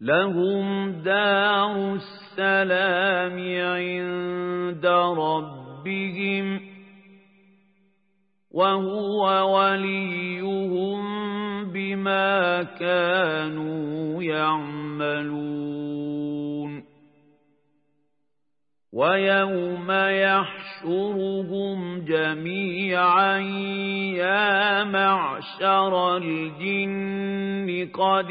لهم دار السلام عند ربهم وهو وليهم بما كانوا يعملون ويوم يحشرهم جميعا يا معشر الجن قد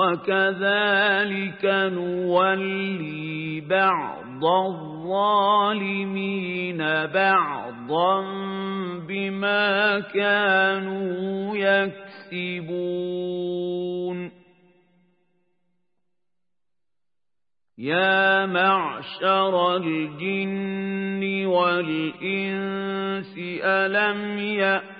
وكذلك نولي بعض الظالمين بعضا بما كانوا يكسبون. يا معشر الجن والإنس ألم يأتي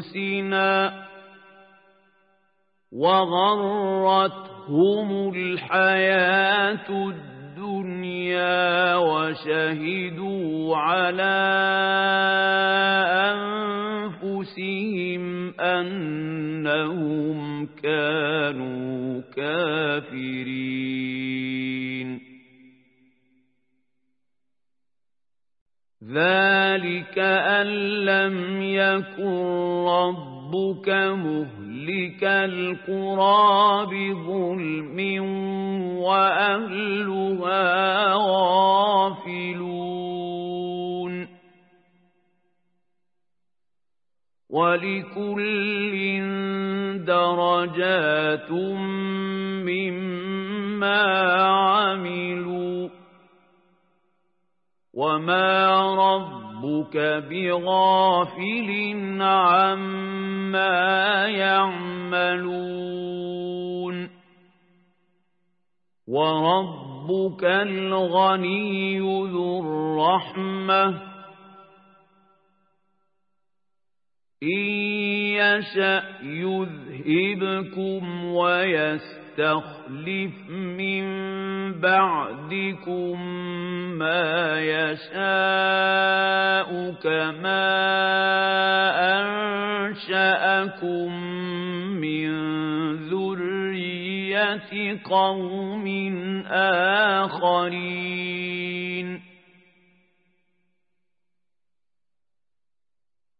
أنفسنا وغرتهم الحياة الدنيا وشهدوا على أنفسهم أنهم كانوا كافرين. ذلك أن لم يكن ربك مهلك القرى بظلم وأهلها غافلون ولكل درجات مما عملوا وما ربك بغافل عما يعملون وربك الغني ذو الرحمة إن يشأ يذهبكم ويستغفر يستخلف من بعدكم ما يشاء كما أنشأكم من ذرية قوم آخرين.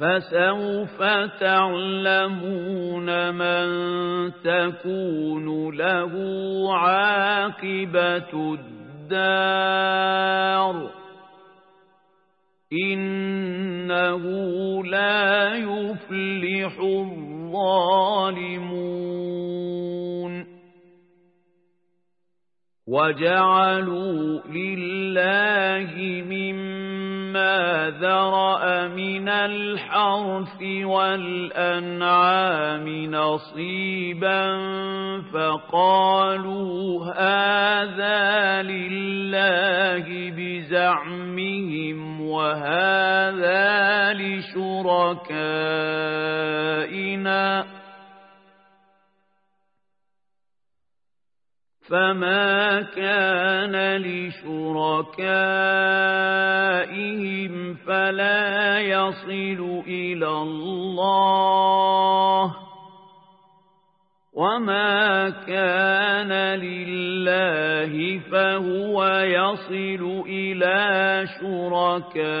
فسوف تعلمون من تكون له عاقبة الدار. إنه لا يفلح الظالمون. وجعلوا لله مما ذرأ من الحرث والأنعام نصيبا فقالوا هذا لله بزعمهم وهذا لشركائنا فما كان لشركائهم فلا يصل إلى الله وما كان لله فهو يصل إلى شركائهم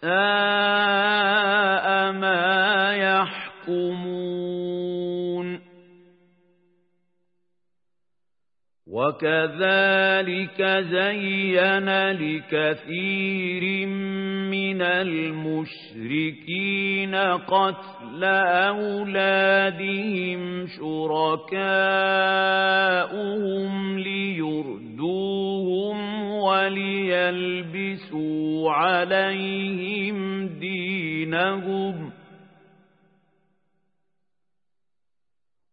ساء ما يحكمون وكذلك زين لكثير من المشركين قتل أولادهم شركاؤهم ليردوهم وليلبسوا عليهم دينهم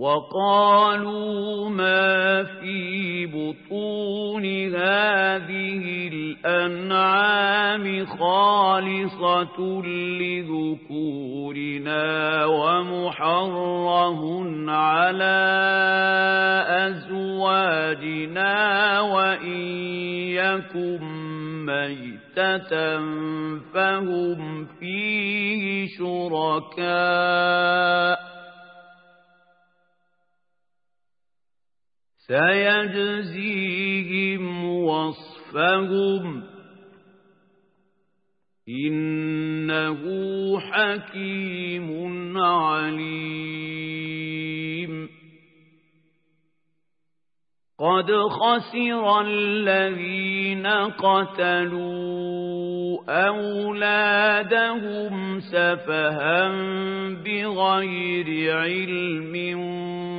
وقالوا ما في بطون هذه الأنعام خالصة لذكورنا ومحرم على أزواجنا وإن يكن ميتة فهم فيه شركاء سيجزيهم وصفهم. إنه حكيم عليم. قد خسر الذين قتلوا أولادهم سفها بغير علم